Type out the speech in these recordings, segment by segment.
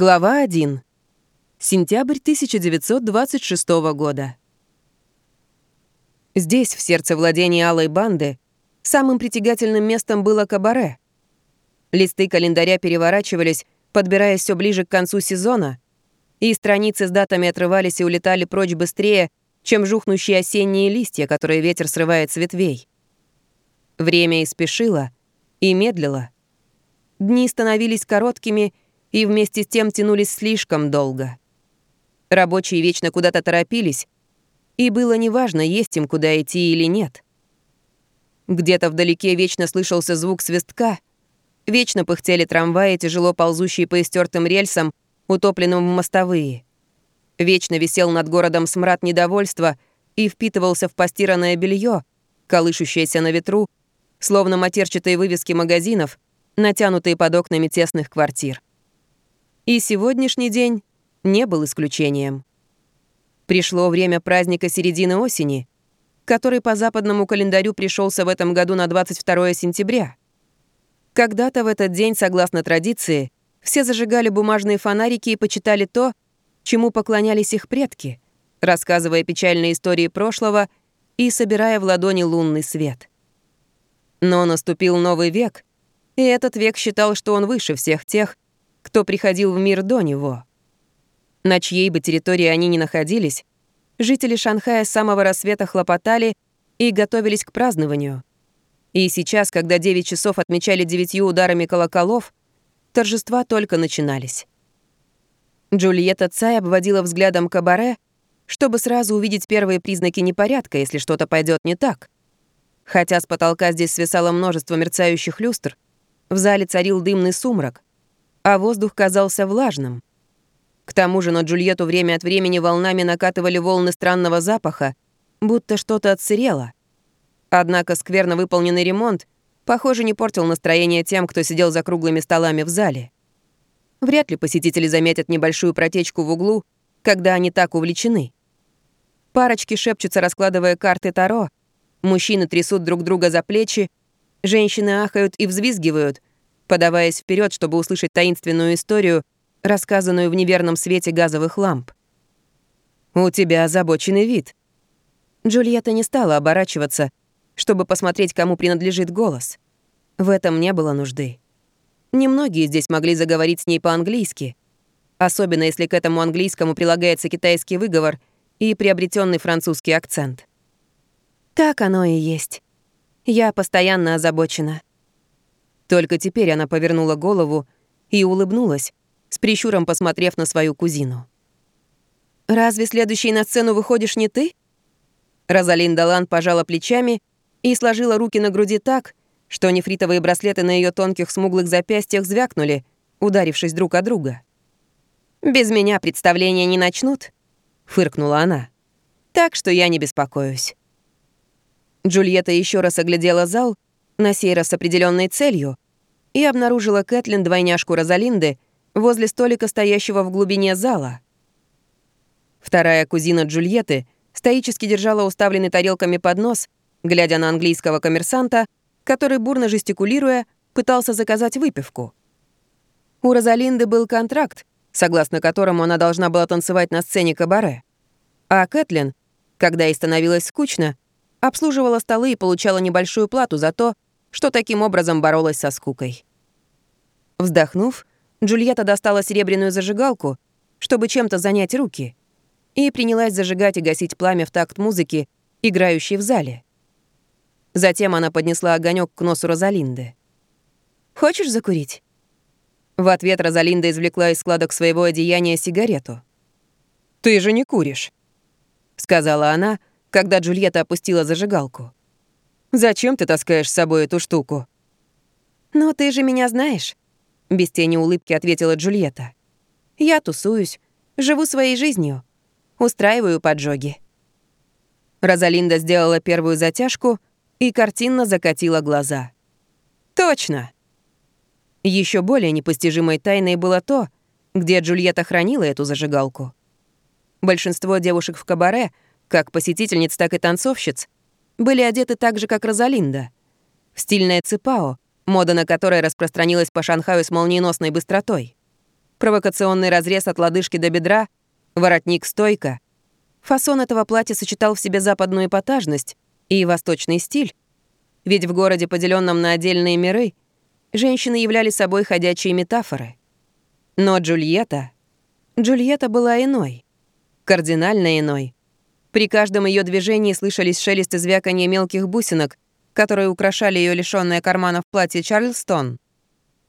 Глава 1. Сентябрь 1926 года. Здесь, в сердце владения Алой банды, самым притягательным местом было кабаре. Листы календаря переворачивались, подбираясь все ближе к концу сезона, и страницы с датами отрывались и улетали прочь быстрее, чем жухнущие осенние листья, которые ветер срывает с ветвей. Время и спешило, и медлило. Дни становились короткими — и вместе с тем тянулись слишком долго. Рабочие вечно куда-то торопились, и было неважно, есть им куда идти или нет. Где-то вдалеке вечно слышался звук свистка, вечно пыхтели трамваи, тяжело ползущие по истертым рельсам, утопленным в мостовые. Вечно висел над городом смрад недовольства и впитывался в постиранное белье, колышущееся на ветру, словно матерчатые вывески магазинов, натянутые под окнами тесных квартир. И сегодняшний день не был исключением. Пришло время праздника середины осени, который по западному календарю пришелся в этом году на 22 сентября. Когда-то в этот день, согласно традиции, все зажигали бумажные фонарики и почитали то, чему поклонялись их предки, рассказывая печальные истории прошлого и собирая в ладони лунный свет. Но наступил новый век, и этот век считал, что он выше всех тех, кто приходил в мир до него. На чьей бы территории они ни находились, жители Шанхая с самого рассвета хлопотали и готовились к празднованию. И сейчас, когда 9 часов отмечали девятью ударами колоколов, торжества только начинались. Джульетта Цай обводила взглядом кабаре, чтобы сразу увидеть первые признаки непорядка, если что-то пойдет не так. Хотя с потолка здесь свисало множество мерцающих люстр, в зале царил дымный сумрак, а воздух казался влажным. К тому же на Джульетту время от времени волнами накатывали волны странного запаха, будто что-то отсырело. Однако скверно выполненный ремонт, похоже, не портил настроение тем, кто сидел за круглыми столами в зале. Вряд ли посетители заметят небольшую протечку в углу, когда они так увлечены. Парочки шепчутся, раскладывая карты Таро, мужчины трясут друг друга за плечи, женщины ахают и взвизгивают — подаваясь вперед, чтобы услышать таинственную историю, рассказанную в неверном свете газовых ламп. «У тебя озабоченный вид». Джульетта не стала оборачиваться, чтобы посмотреть, кому принадлежит голос. В этом не было нужды. Немногие здесь могли заговорить с ней по-английски, особенно если к этому английскому прилагается китайский выговор и приобретенный французский акцент. Так оно и есть. Я постоянно озабочена. Только теперь она повернула голову и улыбнулась, с прищуром посмотрев на свою кузину. «Разве следующей на сцену выходишь не ты?» Розалинда Лан пожала плечами и сложила руки на груди так, что нефритовые браслеты на ее тонких смуглых запястьях звякнули, ударившись друг о друга. «Без меня представления не начнут», — фыркнула она. «Так что я не беспокоюсь». Джульетта еще раз оглядела зал — на сей раз с определенной целью, и обнаружила Кэтлин двойняшку Розалинды возле столика, стоящего в глубине зала. Вторая кузина Джульетты стоически держала уставленный тарелками поднос, глядя на английского коммерсанта, который, бурно жестикулируя, пытался заказать выпивку. У Розалинды был контракт, согласно которому она должна была танцевать на сцене кабаре. А Кэтлин, когда ей становилось скучно, обслуживала столы и получала небольшую плату за то, что таким образом боролась со скукой. Вздохнув, Джульетта достала серебряную зажигалку, чтобы чем-то занять руки, и принялась зажигать и гасить пламя в такт музыки, играющей в зале. Затем она поднесла огонек к носу Розалинды. «Хочешь закурить?» В ответ Розалинда извлекла из складок своего одеяния сигарету. «Ты же не куришь», — сказала она, когда Джульетта опустила зажигалку. Зачем ты таскаешь с собой эту штуку?» «Но ты же меня знаешь», — без тени улыбки ответила Джульетта. «Я тусуюсь, живу своей жизнью, устраиваю поджоги». Розалинда сделала первую затяжку и картинно закатила глаза. «Точно!» Еще более непостижимой тайной было то, где Джульетта хранила эту зажигалку. Большинство девушек в кабаре, как посетительниц, так и танцовщиц, были одеты так же, как Розалинда. В стильное цепао, мода на которое распространилась по Шанхаю с молниеносной быстротой. провокационный разрез от лодыжки до бедра, воротник стойка. Фасон этого платья сочетал в себе западную эпатажность и восточный стиль. Ведь в городе, поделенном на отдельные миры, женщины являли собой ходячие метафоры. Но Джульетта... Джульетта была иной. Кардинально иной. При каждом ее движении слышались шелест и звяканье мелких бусинок, которые украшали ее лишённое карманов платье Чарльстон.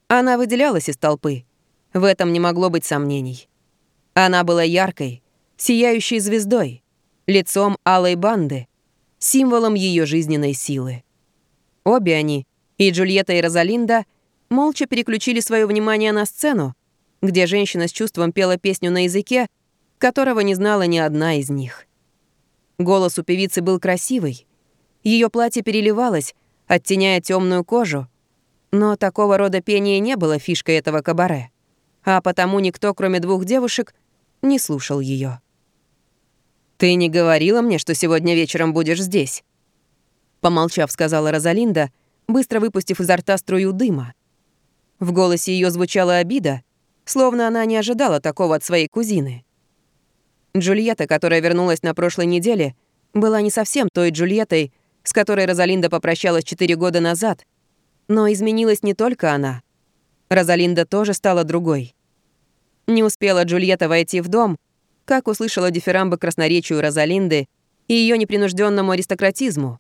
Она выделялась из толпы. В этом не могло быть сомнений. Она была яркой, сияющей звездой, лицом алой банды, символом ее жизненной силы. Обе они, и Джульетта, и Розалинда, молча переключили свое внимание на сцену, где женщина с чувством пела песню на языке, которого не знала ни одна из них. Голос у певицы был красивый. Ее платье переливалось, оттеняя темную кожу. Но такого рода пение не было фишкой этого кабаре. А потому никто, кроме двух девушек, не слушал ее. «Ты не говорила мне, что сегодня вечером будешь здесь?» Помолчав, сказала Розалинда, быстро выпустив изо рта струю дыма. В голосе ее звучала обида, словно она не ожидала такого от своей кузины. Джульетта, которая вернулась на прошлой неделе, была не совсем той Джульеттой, с которой Розалинда попрощалась четыре года назад. Но изменилась не только она. Розалинда тоже стала другой. Не успела Джульетта войти в дом, как услышала дифирамбы красноречию Розалинды и ее непринужденному аристократизму.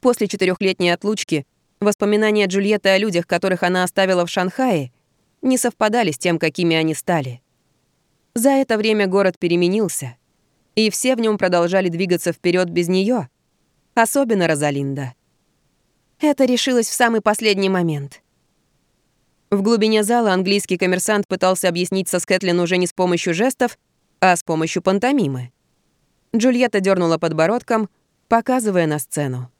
После четырехлетней отлучки воспоминания Джульетты о людях, которых она оставила в Шанхае, не совпадали с тем, какими они стали. За это время город переменился, и все в нем продолжали двигаться вперед без нее, особенно Розалинда. Это решилось в самый последний момент. В глубине зала английский коммерсант пытался объясниться с Кэтлин уже не с помощью жестов, а с помощью пантомимы. Джульетта дернула подбородком, показывая на сцену.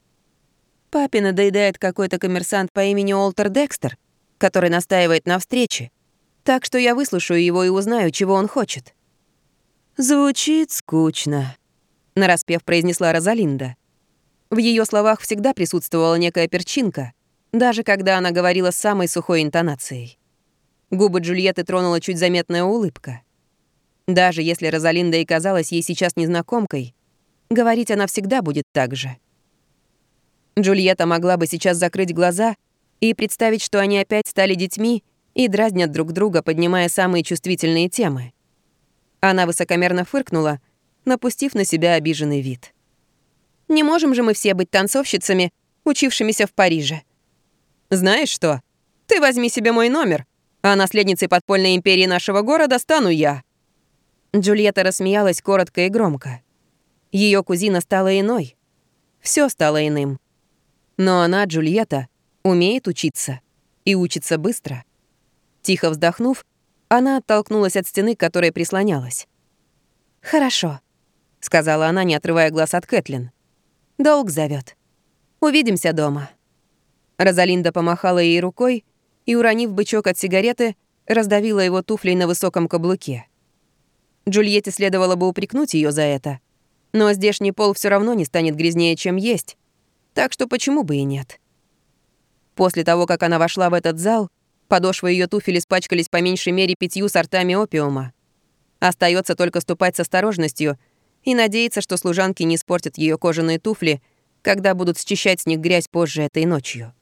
Папе надоедает какой-то коммерсант по имени Олтер Декстер, который настаивает на встрече. Так что я выслушаю его и узнаю, чего он хочет». «Звучит скучно», — нараспев произнесла Розалинда. В ее словах всегда присутствовала некая перчинка, даже когда она говорила с самой сухой интонацией. Губы Джульетты тронула чуть заметная улыбка. Даже если Розалинда и казалась ей сейчас незнакомкой, говорить она всегда будет так же. Джульетта могла бы сейчас закрыть глаза и представить, что они опять стали детьми и дразнят друг друга, поднимая самые чувствительные темы. Она высокомерно фыркнула, напустив на себя обиженный вид. «Не можем же мы все быть танцовщицами, учившимися в Париже. Знаешь что? Ты возьми себе мой номер, а наследницей подпольной империи нашего города стану я». Джульетта рассмеялась коротко и громко. Ее кузина стала иной. Все стало иным. Но она, Джульетта, умеет учиться. И учится быстро. Тихо вздохнув, она оттолкнулась от стены, к которой прислонялась. «Хорошо», — сказала она, не отрывая глаз от Кэтлин. «Долг зовет. Увидимся дома». Розалинда помахала ей рукой и, уронив бычок от сигареты, раздавила его туфлей на высоком каблуке. Джульетте следовало бы упрекнуть ее за это, но здешний пол все равно не станет грязнее, чем есть, так что почему бы и нет. После того, как она вошла в этот зал, Подошвы ее туфель испачкались по меньшей мере пятью сортами опиума. Остается только ступать с осторожностью и надеяться, что служанки не испортят ее кожаные туфли, когда будут счищать с них грязь позже этой ночью.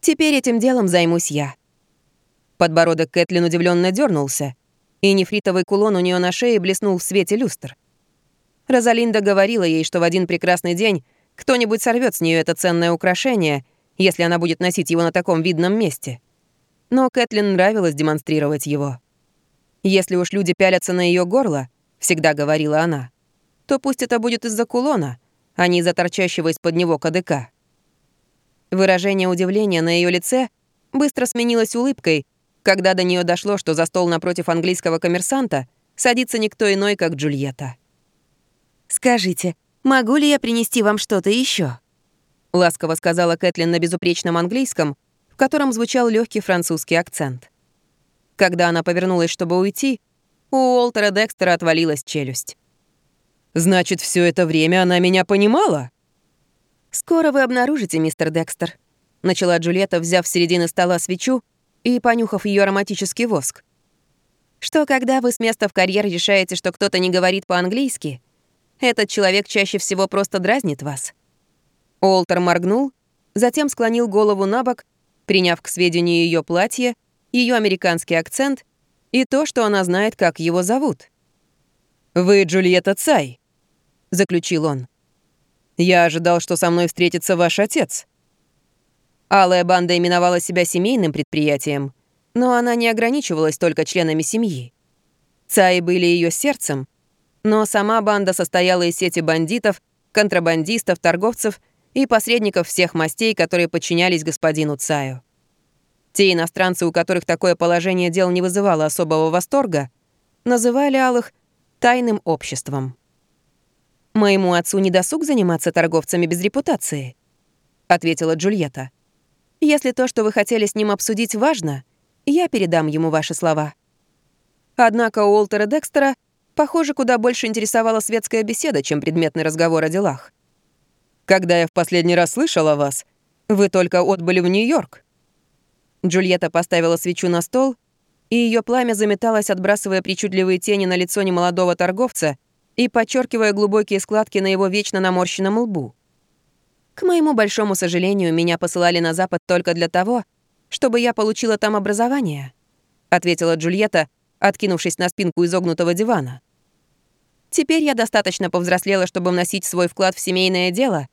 Теперь этим делом займусь я. Подбородок Кэтлин удивленно дернулся, и нефритовый кулон у нее на шее блеснул в свете люстр. Розалинда говорила ей, что в один прекрасный день кто-нибудь сорвет с нее это ценное украшение, если она будет носить его на таком видном месте но Кэтлин нравилось демонстрировать его. «Если уж люди пялятся на ее горло», — всегда говорила она, «то пусть это будет из-за кулона, а не из-за торчащего из-под него кадыка». Выражение удивления на ее лице быстро сменилось улыбкой, когда до нее дошло, что за стол напротив английского коммерсанта садится никто иной, как Джульетта. «Скажите, могу ли я принести вам что-то еще? ласково сказала Кэтлин на безупречном английском, в котором звучал легкий французский акцент. Когда она повернулась, чтобы уйти, у Уолтера Декстера отвалилась челюсть. «Значит, все это время она меня понимала?» «Скоро вы обнаружите, мистер Декстер», — начала Джульетта, взяв с середины стола свечу и понюхав ее ароматический воск, что когда вы с места в карьер решаете, что кто-то не говорит по-английски, этот человек чаще всего просто дразнит вас. Уолтер моргнул, затем склонил голову на бок, приняв к сведению ее платье, ее американский акцент и то, что она знает, как его зовут. «Вы Джульетта Цай», — заключил он. «Я ожидал, что со мной встретится ваш отец». Алая банда именовала себя семейным предприятием, но она не ограничивалась только членами семьи. Цаи были ее сердцем, но сама банда состояла из сети бандитов, контрабандистов, торговцев и посредников всех мастей, которые подчинялись господину Цаю. Те иностранцы, у которых такое положение дел не вызывало особого восторга, называли алых тайным обществом. «Моему отцу не досуг заниматься торговцами без репутации», — ответила Джульетта. «Если то, что вы хотели с ним обсудить, важно, я передам ему ваши слова». Однако у Уолтера Декстера, похоже, куда больше интересовала светская беседа, чем предметный разговор о делах. «Когда я в последний раз слышал о вас, вы только отбыли в Нью-Йорк», Джульетта поставила свечу на стол, и ее пламя заметалось, отбрасывая причудливые тени на лицо немолодого торговца и подчеркивая глубокие складки на его вечно наморщенном лбу. К моему большому сожалению, меня посылали на Запад только для того, чтобы я получила там образование, ответила Джульетта, откинувшись на спинку изогнутого дивана. Теперь я достаточно повзрослела, чтобы вносить свой вклад в семейное дело.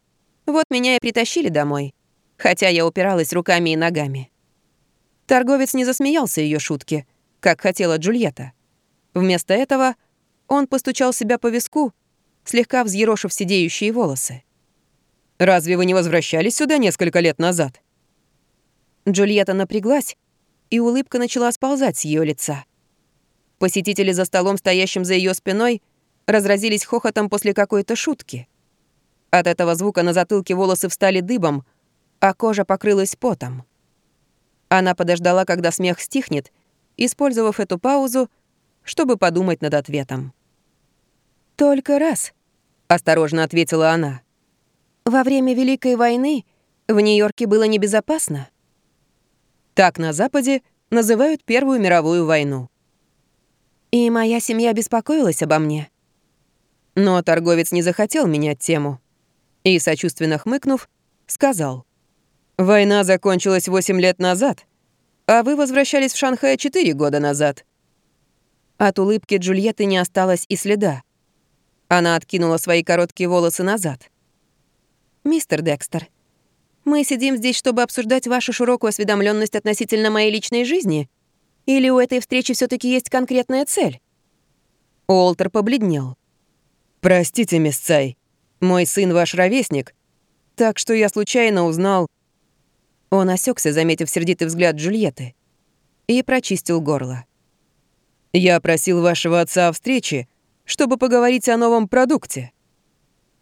Вот меня и притащили домой, хотя я упиралась руками и ногами. Торговец не засмеялся ее шутке, как хотела Джульетта. Вместо этого он постучал себя по виску, слегка взъерошив сидеющие волосы. «Разве вы не возвращались сюда несколько лет назад?» Джульетта напряглась, и улыбка начала сползать с ее лица. Посетители за столом, стоящим за ее спиной, разразились хохотом после какой-то шутки. От этого звука на затылке волосы встали дыбом, а кожа покрылась потом. Она подождала, когда смех стихнет, использовав эту паузу, чтобы подумать над ответом. «Только раз», — осторожно ответила она. «Во время Великой войны в Нью-Йорке было небезопасно». Так на Западе называют Первую мировую войну. И моя семья беспокоилась обо мне. Но торговец не захотел менять тему. И, сочувственно хмыкнув, сказал — Война закончилась 8 лет назад, а вы возвращались в Шанхай 4 года назад. От улыбки Джульетты не осталось и следа. Она откинула свои короткие волосы назад. «Мистер Декстер, мы сидим здесь, чтобы обсуждать вашу широкую осведомленность относительно моей личной жизни? Или у этой встречи все таки есть конкретная цель?» Уолтер побледнел. «Простите, мисс Цай, мой сын ваш ровесник, так что я случайно узнал...» Он осекся, заметив сердитый взгляд Джульетты, и прочистил горло. «Я просил вашего отца о встрече, чтобы поговорить о новом продукте».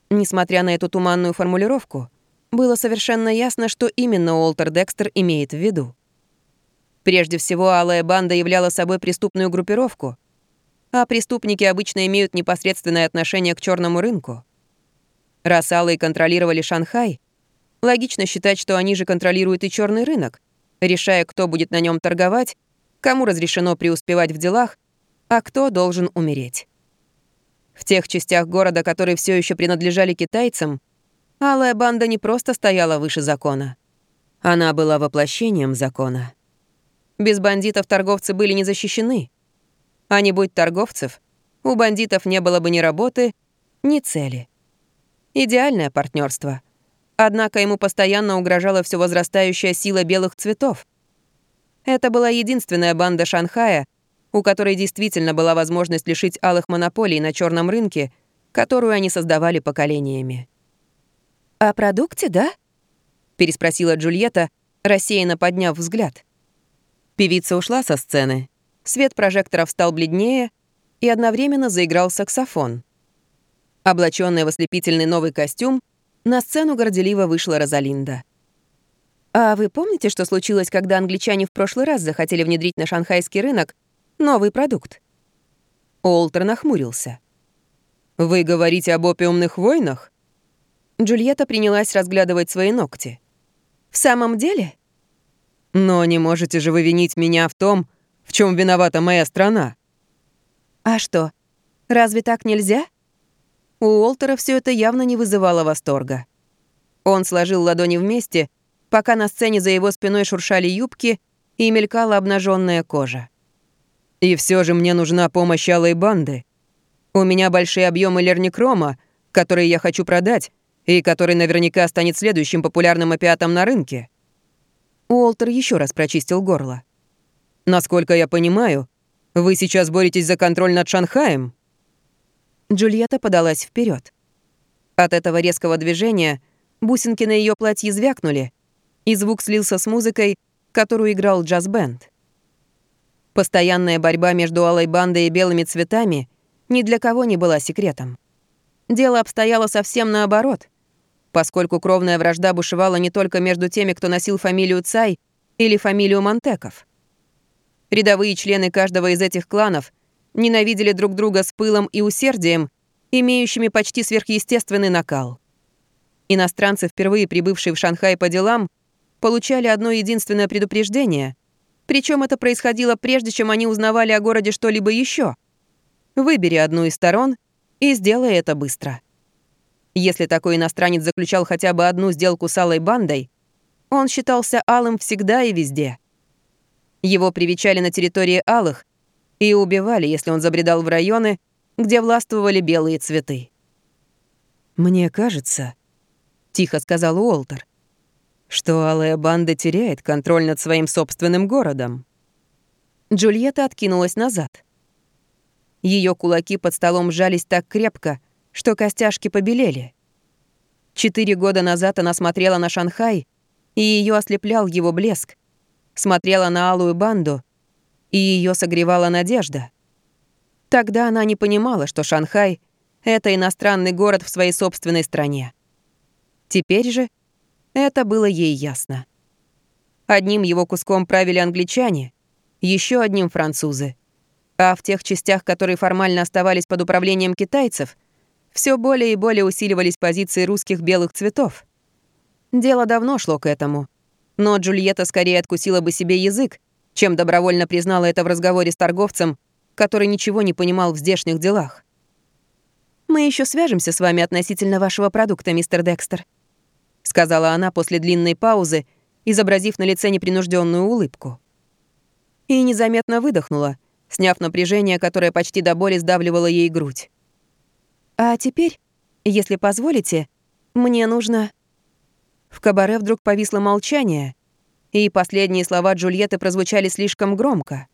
Несмотря на эту туманную формулировку, было совершенно ясно, что именно Уолтер Декстер имеет в виду. Прежде всего, Алая Банда являла собой преступную группировку, а преступники обычно имеют непосредственное отношение к черному рынку. Раз Алые контролировали Шанхай, Логично считать, что они же контролируют и черный рынок, решая, кто будет на нем торговать, кому разрешено преуспевать в делах, а кто должен умереть. В тех частях города, которые все еще принадлежали китайцам, Алая банда не просто стояла выше закона. Она была воплощением закона. Без бандитов торговцы были не защищены. А не будь торговцев, у бандитов не было бы ни работы, ни цели. Идеальное партнерство — Однако ему постоянно угрожала все возрастающая сила белых цветов. Это была единственная банда Шанхая, у которой действительно была возможность лишить алых монополий на черном рынке, которую они создавали поколениями. «О продукте, да?» — переспросила Джульетта, рассеянно подняв взгляд. Певица ушла со сцены. Свет прожекторов стал бледнее, и одновременно заиграл саксофон. Облачённая в ослепительный новый костюм, на сцену горделиво вышла Розалинда. «А вы помните, что случилось, когда англичане в прошлый раз захотели внедрить на шанхайский рынок новый продукт?» Олтер нахмурился. «Вы говорите об опиумных войнах?» Джульетта принялась разглядывать свои ногти. «В самом деле?» «Но не можете же вы винить меня в том, в чем виновата моя страна», А что, разве так нельзя? У Уолтера все это явно не вызывало восторга. Он сложил ладони вместе, пока на сцене за его спиной шуршали юбки и мелькала обнаженная кожа. «И все же мне нужна помощь алой банды. У меня большие объемы лерникрома, которые я хочу продать, и который наверняка станет следующим популярным опиатом на рынке». Уолтер еще раз прочистил горло. «Насколько я понимаю, вы сейчас боретесь за контроль над Шанхаем?» Джульетта подалась вперед. От этого резкого движения бусинки на ее платье звякнули, и звук слился с музыкой, которую играл джаз-бенд. Постоянная борьба между алой бандой и белыми цветами ни для кого не была секретом. Дело обстояло совсем наоборот, поскольку кровная вражда бушевала не только между теми, кто носил фамилию Цай или фамилию Монтеков. Рядовые члены каждого из этих кланов ненавидели друг друга с пылом и усердием, имеющими почти сверхъестественный накал. Иностранцы, впервые прибывшие в Шанхай по делам, получали одно единственное предупреждение, причем это происходило прежде, чем они узнавали о городе что-либо еще. Выбери одну из сторон и сделай это быстро. Если такой иностранец заключал хотя бы одну сделку с алой бандой, он считался алым всегда и везде. Его привечали на территории алых и убивали, если он забредал в районы, где властвовали белые цветы. «Мне кажется», — тихо сказал Уолтер, что алая банда теряет контроль над своим собственным городом. Джульетта откинулась назад. Ее кулаки под столом сжались так крепко, что костяшки побелели. Четыре года назад она смотрела на Шанхай, и ее ослеплял его блеск. Смотрела на алую банду, и ее согревала надежда. Тогда она не понимала, что Шанхай — это иностранный город в своей собственной стране. Теперь же это было ей ясно. Одним его куском правили англичане, еще одним — французы. А в тех частях, которые формально оставались под управлением китайцев, все более и более усиливались позиции русских белых цветов. Дело давно шло к этому. Но Джульетта скорее откусила бы себе язык, чем добровольно признала это в разговоре с торговцем, который ничего не понимал в здешних делах. «Мы еще свяжемся с вами относительно вашего продукта, мистер Декстер», сказала она после длинной паузы, изобразив на лице непринужденную улыбку. И незаметно выдохнула, сняв напряжение, которое почти до боли сдавливало ей грудь. «А теперь, если позволите, мне нужно...» В кабаре вдруг повисло молчание, и последние слова Джульетты прозвучали слишком громко.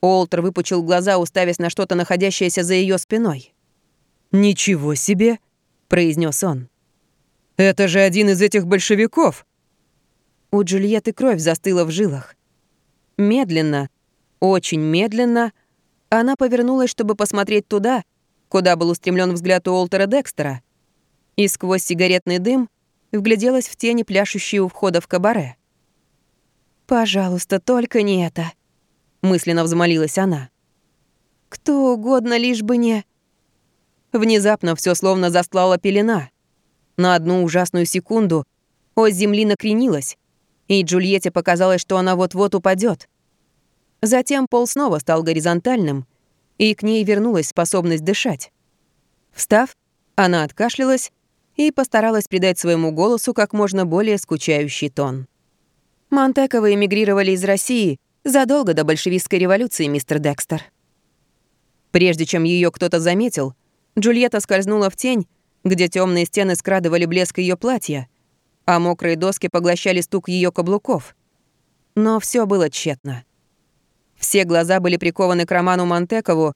Олтер выпучил глаза, уставясь на что-то, находящееся за ее спиной. «Ничего себе!» — произнес он. Это же один из этих большевиков!» У Джульетты кровь застыла в жилах. Медленно, очень медленно, она повернулась, чтобы посмотреть туда, куда был устремлен взгляд Олтера Декстера, и сквозь сигаретный дым вгляделась в тени, пляшущие у входа в кабаре. «Пожалуйста, только не это», — мысленно взмолилась она. «Кто угодно, лишь бы не...» Внезапно все словно застлала пелена. На одну ужасную секунду ось земли накренилась, и Джульетте показалось, что она вот-вот упадет. Затем пол снова стал горизонтальным, и к ней вернулась способность дышать. Встав, она откашлялась и постаралась придать своему голосу как можно более скучающий тон. Монтековы эмигрировали из России задолго до большевистской революции, мистер Декстер. Прежде чем ее кто-то заметил, Джульетта скользнула в тень где темные стены скрадывали блеск ее платья, а мокрые доски поглощали стук ее каблуков. Но все было тщетно. Все глаза были прикованы к Роману Монтекову,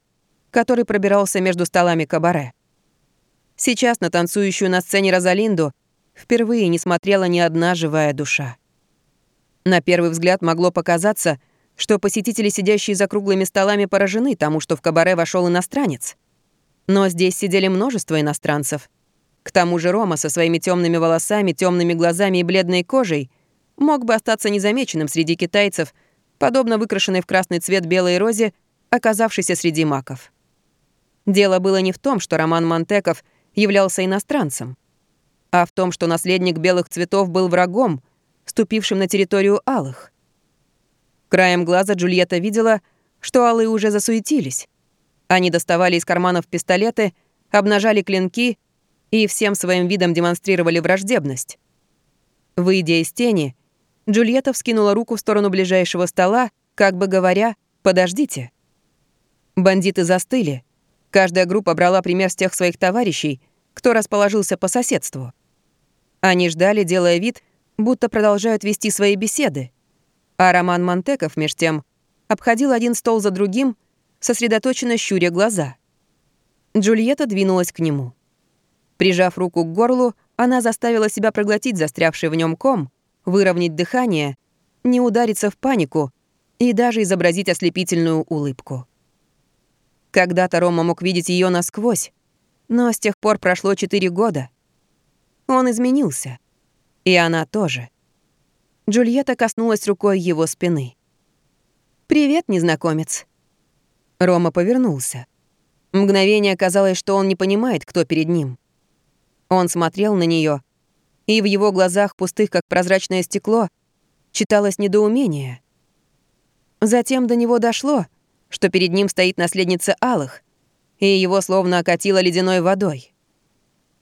который пробирался между столами кабаре. Сейчас на танцующую на сцене Розалинду впервые не смотрела ни одна живая душа. На первый взгляд могло показаться, что посетители, сидящие за круглыми столами, поражены тому, что в кабаре вошел иностранец. Но здесь сидели множество иностранцев. К тому же Рома со своими темными волосами, темными глазами и бледной кожей мог бы остаться незамеченным среди китайцев, подобно выкрашенной в красный цвет белой розе, оказавшейся среди маков. Дело было не в том, что Роман Монтеков являлся иностранцем, а в том, что наследник белых цветов был врагом, ступившим на территорию алых. Краем глаза Джульетта видела, что алые уже засуетились. Они доставали из карманов пистолеты, обнажали клинки и всем своим видом демонстрировали враждебность. Выйдя из тени, Джульетта вскинула руку в сторону ближайшего стола, как бы говоря «подождите». Бандиты застыли. Каждая группа брала пример с тех своих товарищей, кто расположился по соседству. Они ждали, делая вид, будто продолжают вести свои беседы. А Роман Монтеков, меж тем, обходил один стол за другим, сосредоточенно щуря глаза. Джульетта двинулась к нему. Прижав руку к горлу, она заставила себя проглотить застрявший в нем ком, выровнять дыхание, не удариться в панику и даже изобразить ослепительную улыбку. Когда-то Рома мог видеть ее насквозь, но с тех пор прошло четыре года. Он изменился. И она тоже. Джульетта коснулась рукой его спины. «Привет, незнакомец». Рома повернулся. Мгновение казалось, что он не понимает, кто перед ним. Он смотрел на нее, и в его глазах, пустых как прозрачное стекло, читалось недоумение. Затем до него дошло, что перед ним стоит наследница Алых, и его словно окатило ледяной водой.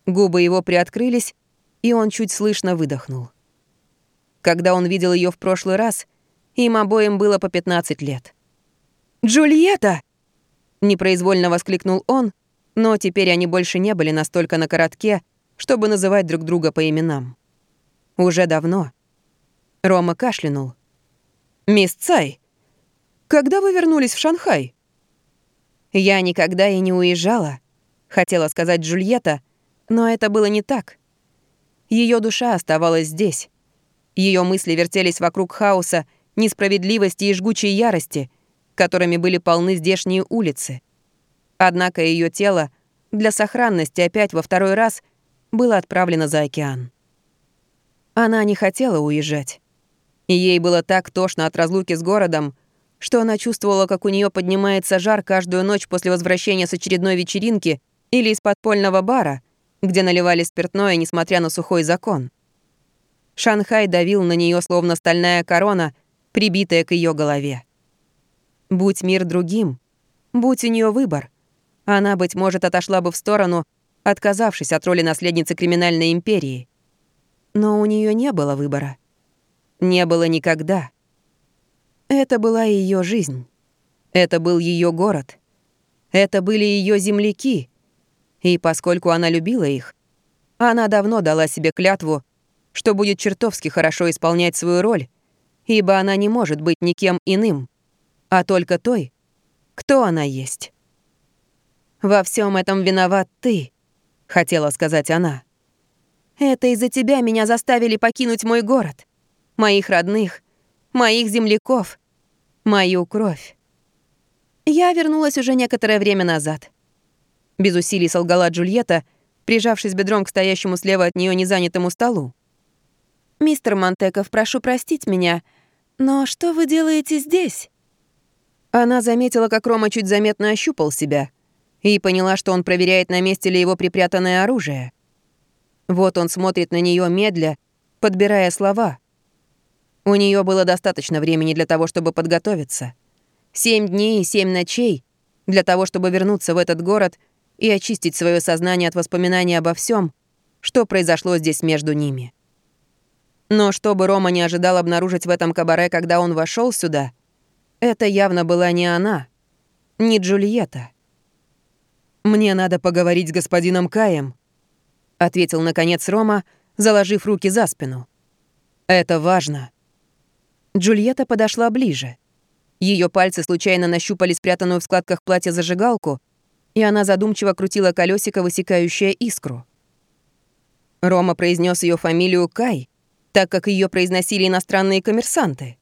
Губы его приоткрылись, и он чуть слышно выдохнул. Когда он видел ее в прошлый раз, им обоим было по 15 лет. «Джульетта!» — непроизвольно воскликнул он, но теперь они больше не были настолько на коротке, чтобы называть друг друга по именам. Уже давно. Рома кашлянул. «Мисс Цай, когда вы вернулись в Шанхай?» «Я никогда и не уезжала», — хотела сказать Джульетта, но это было не так. Ее душа оставалась здесь. Ее мысли вертелись вокруг хаоса, несправедливости и жгучей ярости, которыми были полны здешние улицы. Однако ее тело для сохранности опять во второй раз было отправлено за океан. Она не хотела уезжать. И ей было так тошно от разлуки с городом, что она чувствовала, как у нее поднимается жар каждую ночь после возвращения с очередной вечеринки или из подпольного бара, где наливали спиртное, несмотря на сухой закон. Шанхай давил на нее словно стальная корона, прибитая к ее голове. Будь мир другим, будь у нее выбор, она, быть может, отошла бы в сторону отказавшись от роли наследницы криминальной империи. Но у нее не было выбора. Не было никогда. Это была ее жизнь. Это был ее город. Это были ее земляки. И поскольку она любила их, она давно дала себе клятву, что будет чертовски хорошо исполнять свою роль, ибо она не может быть никем иным, а только той, кто она есть. Во всем этом виноват ты, хотела сказать она. Это из-за тебя меня заставили покинуть мой город, моих родных, моих земляков, мою кровь. Я вернулась уже некоторое время назад. Без усилий солгала Джульетта, прижавшись бедром к стоящему слева от нее незанятому столу. «Мистер Монтеков, прошу простить меня, но что вы делаете здесь?» Она заметила, как Рома чуть заметно ощупал себя — и поняла, что он проверяет, на месте ли его припрятанное оружие. Вот он смотрит на нее медля, подбирая слова. У нее было достаточно времени для того, чтобы подготовиться. Семь дней и семь ночей для того, чтобы вернуться в этот город и очистить свое сознание от воспоминаний обо всем, что произошло здесь между ними. Но чтобы Рома не ожидал обнаружить в этом кабаре, когда он вошел сюда, это явно была не она, не Джульетта. «Мне надо поговорить с господином Каем», — ответил, наконец, Рома, заложив руки за спину. «Это важно». Джульетта подошла ближе. Ее пальцы случайно нащупали спрятанную в складках платья зажигалку, и она задумчиво крутила колесико, высекающее искру. Рома произнес ее фамилию Кай, так как ее произносили иностранные коммерсанты.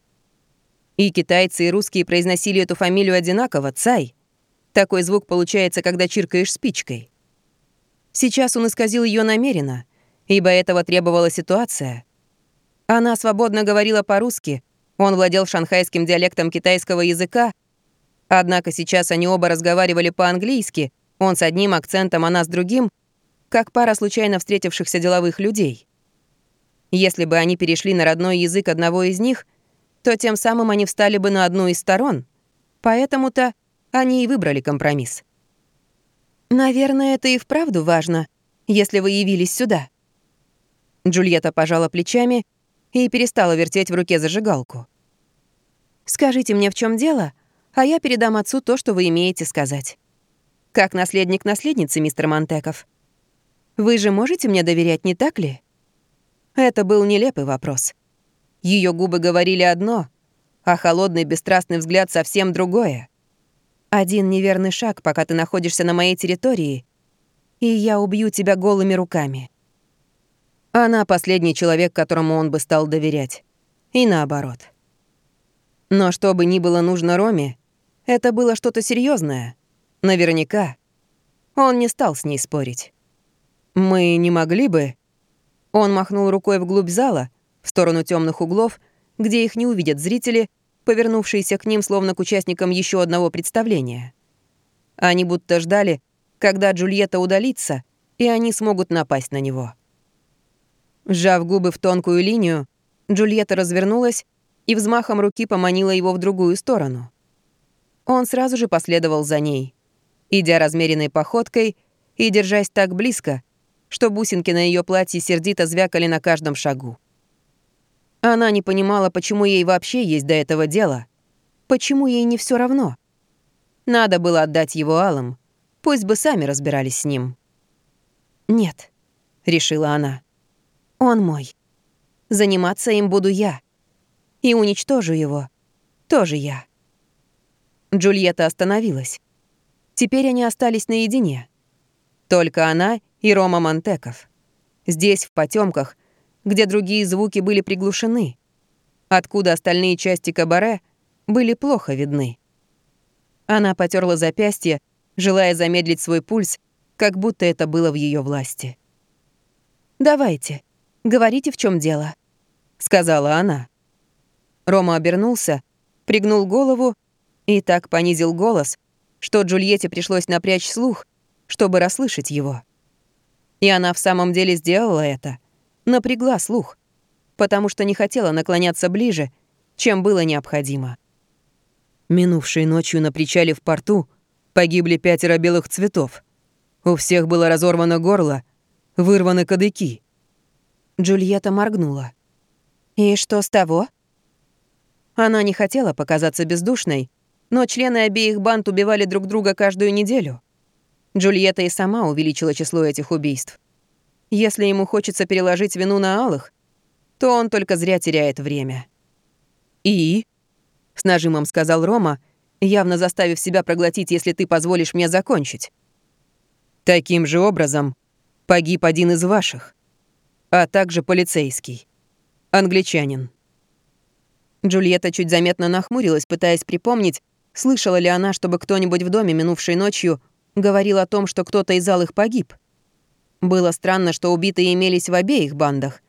И китайцы, и русские произносили эту фамилию одинаково — Цай. Такой звук получается, когда чиркаешь спичкой. Сейчас он исказил ее намеренно, ибо этого требовала ситуация. Она свободно говорила по-русски, он владел шанхайским диалектом китайского языка, однако сейчас они оба разговаривали по-английски, он с одним акцентом, она с другим, как пара случайно встретившихся деловых людей. Если бы они перешли на родной язык одного из них, то тем самым они встали бы на одну из сторон. Поэтому-то они и выбрали компромисс. «Наверное, это и вправду важно, если вы явились сюда». Джульетта пожала плечами и перестала вертеть в руке зажигалку. «Скажите мне, в чем дело, а я передам отцу то, что вы имеете сказать. Как наследник наследницы, мистер Монтеков. Вы же можете мне доверять, не так ли?» Это был нелепый вопрос. Ее губы говорили одно, а холодный бесстрастный взгляд совсем другое. Один неверный шаг, пока ты находишься на моей территории, и я убью тебя голыми руками. Она последний человек, которому он бы стал доверять. И наоборот. Но что бы ни было нужно Роме, это было что-то серьезное. Наверняка. Он не стал с ней спорить. «Мы не могли бы...» Он махнул рукой вглубь зала, в сторону темных углов, где их не увидят зрители, повернувшиеся к ним словно к участникам еще одного представления. Они будто ждали, когда Джульетта удалится, и они смогут напасть на него. Сжав губы в тонкую линию, Джульетта развернулась и взмахом руки поманила его в другую сторону. Он сразу же последовал за ней, идя размеренной походкой и держась так близко, что бусинки на ее платье сердито звякали на каждом шагу. Она не понимала, почему ей вообще есть до этого дело. Почему ей не все равно? Надо было отдать его алым. Пусть бы сами разбирались с ним. «Нет», — решила она. «Он мой. Заниматься им буду я. И уничтожу его. Тоже я». Джульетта остановилась. Теперь они остались наедине. Только она и Рома Монтеков. Здесь, в потемках, где другие звуки были приглушены, откуда остальные части кабаре были плохо видны. Она потерла запястье, желая замедлить свой пульс, как будто это было в ее власти. «Давайте, говорите, в чем дело», — сказала она. Рома обернулся, пригнул голову и так понизил голос, что Джульетте пришлось напрячь слух, чтобы расслышать его. И она в самом деле сделала это — напрягла слух, потому что не хотела наклоняться ближе, чем было необходимо. Минувшей ночью на причале в порту погибли пятеро белых цветов. У всех было разорвано горло, вырваны кадыки. Джульетта моргнула. «И что с того?» Она не хотела показаться бездушной, но члены обеих банд убивали друг друга каждую неделю. Джульетта и сама увеличила число этих убийств. Если ему хочется переложить вину на алых, то он только зря теряет время. «И?» — с нажимом сказал Рома, явно заставив себя проглотить, если ты позволишь мне закончить. «Таким же образом погиб один из ваших, а также полицейский, англичанин». Джульетта чуть заметно нахмурилась, пытаясь припомнить, слышала ли она, чтобы кто-нибудь в доме минувшей ночью говорил о том, что кто-то из алых погиб — было странно, что убитые имелись в обеих бандах,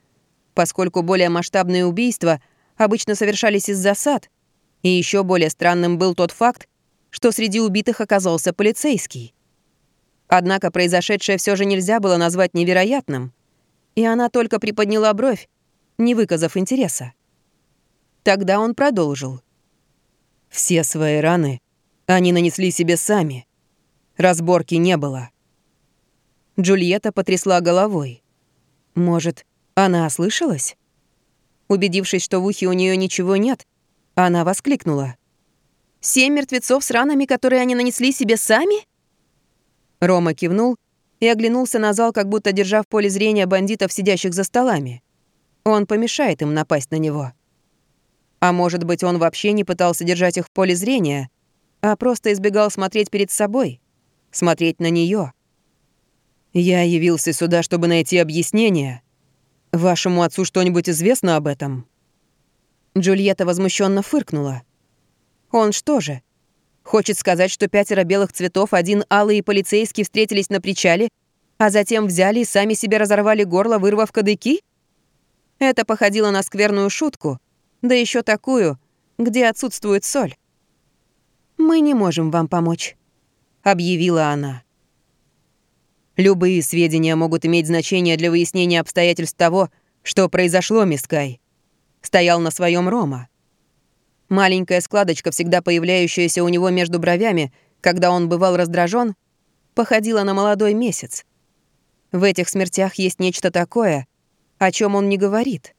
поскольку более масштабные убийства обычно совершались из засад, и еще более странным был тот факт, что среди убитых оказался полицейский. Однако произошедшее все же нельзя было назвать невероятным, и она только приподняла бровь, не выказав интереса. Тогда он продолжил. «Все свои раны они нанесли себе сами. Разборки не было». Джульетта потрясла головой. Может, она ослышалась? Убедившись, что в ухе у нее ничего нет, она воскликнула. «Семь мертвецов с ранами, которые они нанесли себе сами?» Рома кивнул и оглянулся на зал, как будто держа в поле зрения бандитов, сидящих за столами. Он помешает им напасть на него. А может быть, он вообще не пытался держать их в поле зрения, а просто избегал смотреть перед собой, смотреть на нее. Я явился сюда, чтобы найти объяснение. Вашему отцу что-нибудь известно об этом?» Джульетта возмущенно фыркнула. «Он что же? Хочет сказать, что пятеро белых цветов, один алый и полицейский встретились на причале, а затем взяли и сами себе разорвали горло, вырвав кадыки? Это походило на скверную шутку, да еще такую, где отсутствует соль. «Мы не можем вам помочь», — объявила она. Любые сведения могут иметь значение для выяснения обстоятельств того, что произошло, Мискай. Стоял на своем Рома. Маленькая складочка, всегда появляющаяся у него между бровями, когда он бывал раздражен, походила на молодой месяц. В этих смертях есть нечто такое, о чем он не говорит.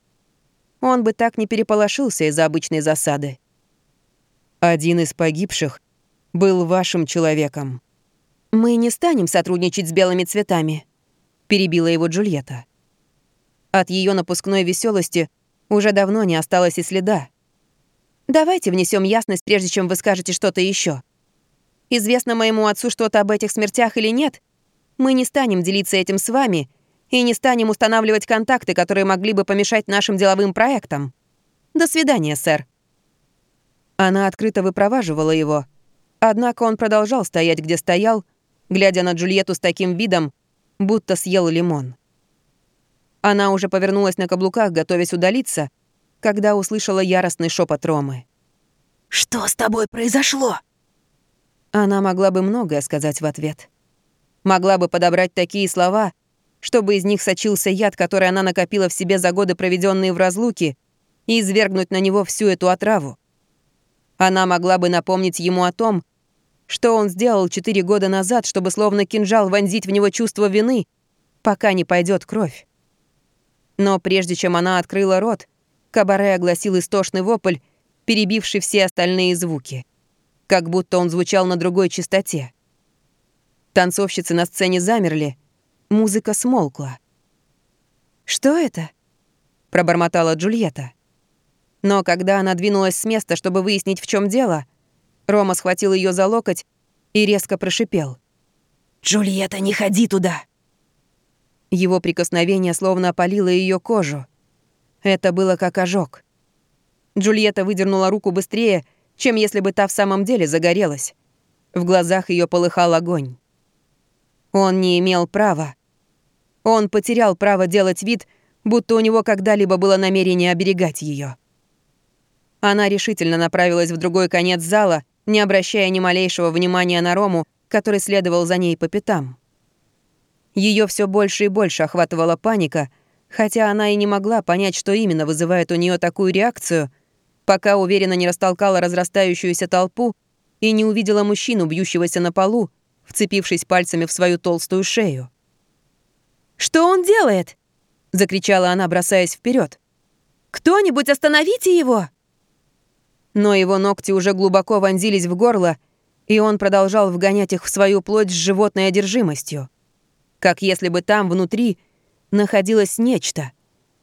Он бы так не переполошился из-за обычной засады. Один из погибших был вашим человеком. «Мы не станем сотрудничать с белыми цветами», — перебила его Джульетта. От ее напускной веселости уже давно не осталось и следа. «Давайте внесем ясность, прежде чем вы скажете что-то еще. Известно моему отцу что-то об этих смертях или нет, мы не станем делиться этим с вами и не станем устанавливать контакты, которые могли бы помешать нашим деловым проектам. До свидания, сэр». Она открыто выпроваживала его, однако он продолжал стоять, где стоял, глядя на Джульетту с таким видом, будто съел лимон. Она уже повернулась на каблуках, готовясь удалиться, когда услышала яростный шепот Ромы. «Что с тобой произошло?» Она могла бы многое сказать в ответ. Могла бы подобрать такие слова, чтобы из них сочился яд, который она накопила в себе за годы, проведенные в разлуке, и извергнуть на него всю эту отраву. Она могла бы напомнить ему о том, что он сделал четыре года назад, чтобы словно кинжал вонзить в него чувство вины, пока не пойдет кровь. Но прежде чем она открыла рот, Кабаре огласил истошный вопль, перебивший все остальные звуки как будто он звучал на другой частоте. Танцовщицы на сцене замерли, музыка смолкла. «Что это?» — пробормотала Джульетта. Но когда она двинулась с места, чтобы выяснить, в чем дело, Рома схватил ее за локоть и резко прошипел. «Джульетта, не ходи туда!» Его прикосновение словно опалило ее кожу. Это было как ожог. Джульетта выдернула руку быстрее чем если бы та в самом деле загорелась. В глазах ее полыхал огонь. Он не имел права. Он потерял право делать вид, будто у него когда-либо было намерение оберегать ее. Она решительно направилась в другой конец зала, не обращая ни малейшего внимания на Рому, который следовал за ней по пятам. Ее все больше и больше охватывала паника, хотя она и не могла понять, что именно вызывает у нее такую реакцию, пока уверенно не растолкала разрастающуюся толпу и не увидела мужчину, бьющегося на полу, вцепившись пальцами в свою толстую шею. «Что он делает?» — закричала она, бросаясь вперед. «Кто-нибудь остановите его!» Но его ногти уже глубоко вонзились в горло, и он продолжал вгонять их в свою плоть с животной одержимостью. Как если бы там, внутри, находилось нечто.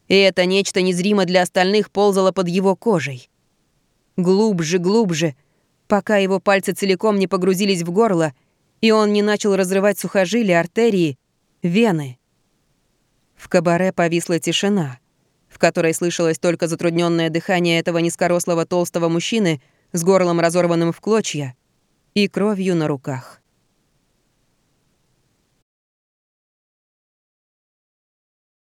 И это нечто незримо для остальных ползало под его кожей. Глубже, глубже, пока его пальцы целиком не погрузились в горло, и он не начал разрывать сухожилия, артерии, вены. В кабаре повисла тишина, в которой слышалось только затрудненное дыхание этого низкорослого толстого мужчины с горлом разорванным в клочья и кровью на руках.